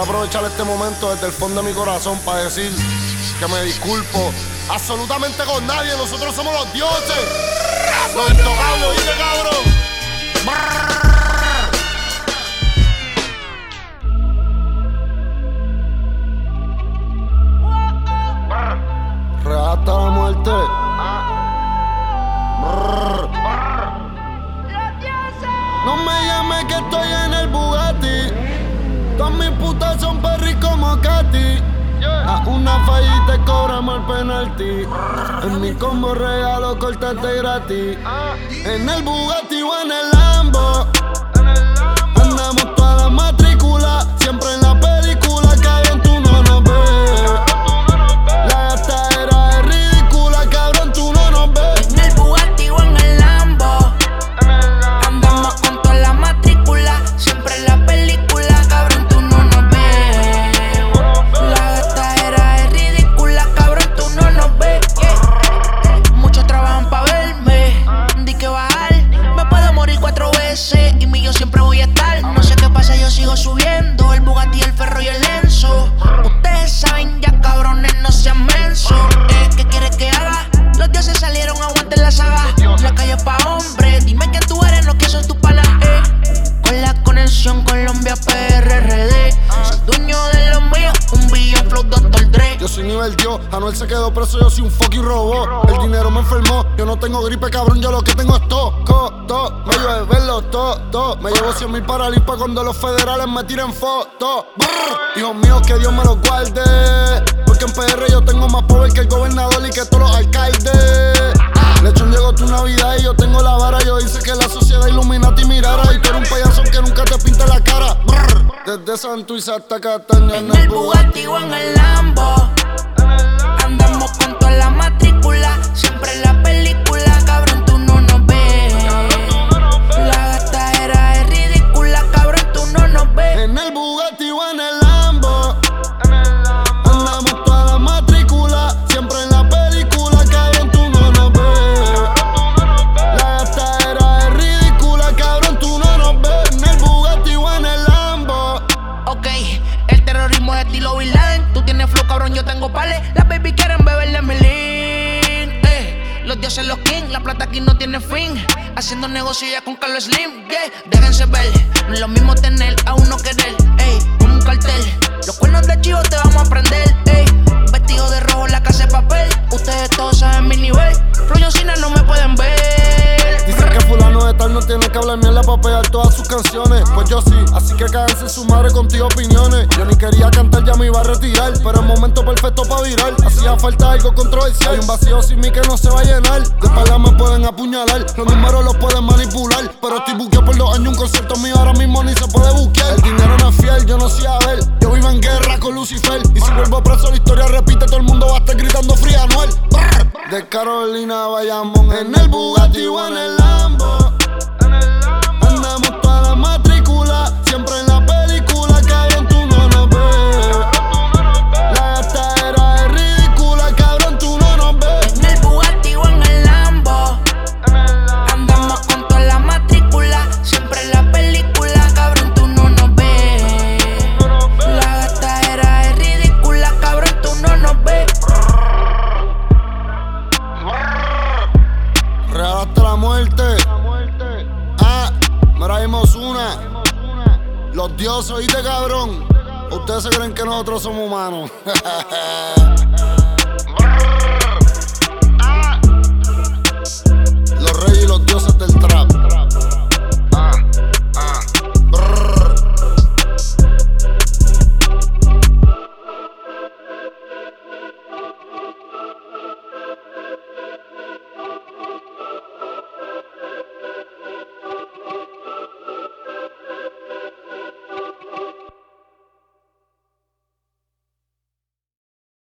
Quiero aprovechar este momento desde el fondo de mi corazón para decir que me disculpo absolutamente con nadie. Nosotros somos los dioses. Los intocables, ¿oíste, cabrón? Hasta la muerte. Putas son perris como Katy. A una falla y cobramos el penalti. En mi combo regalo cortarte gratis. En el Bugatti o en el Lambo. La calle pa' hombres. Dime quién tú eres, no que son eh. Con la conexión Colombia PRRD. Soy dueño de lo mío, un billón flow Dr. Dre. Yo soy nivel Dios, Anuel se quedó preso, yo soy un fucking robot. El dinero me enfermó, yo no tengo gripe, cabrón, yo lo que tengo es toco, to. Me llevo verlo, to. Me llevo 100 mil para limpa cuando los federales me tiren fotos. Hijos míos, que Dios me los guarde. Porque en PR yo tengo más poder que el gobernador y que todos los alcaldes. Desde Santuiz hasta Cataña En el Bugatti o en el Lambo. Andamos con toda la matrícula. Tú tienes flow, cabrón, yo tengo pales. Las baby quieren beber de mi lean. Eh, los dioses, los king, la plata aquí no tiene fin. Haciendo negocio ya con Carlos Slim. Yeah, déjense ver. No es lo mismo tener a uno querer. Ey, como un cartel. Los cuernos de chivo te vamos a prender. Ey, vestido de rojo, pegar todas sus canciones. Pues yo sí, así que cáganse su madre contigo opiniones. Yo ni quería cantar, ya me iba a retirar. Pero el momento perfecto para virar. Hacía falta algo controversial. Hay un vacío sin mí que no se va a llenar. De espalda me pueden apuñalar. Los números los pueden manipular. Pero estoy buqueado por dos años. Un concierto mío ahora mismo ni se puede buquear. El dinero no es fiel, yo no sé a ver. Yo vivo en guerra con Lucifer. Y si vuelvo preso, la historia repite. Todo el mundo va a estar gritando fría Anuel. De Carolina Bayamón. En el Bugatti o en Dioses, oíste, cabrón. Ustedes se creen que nosotros somos humanos.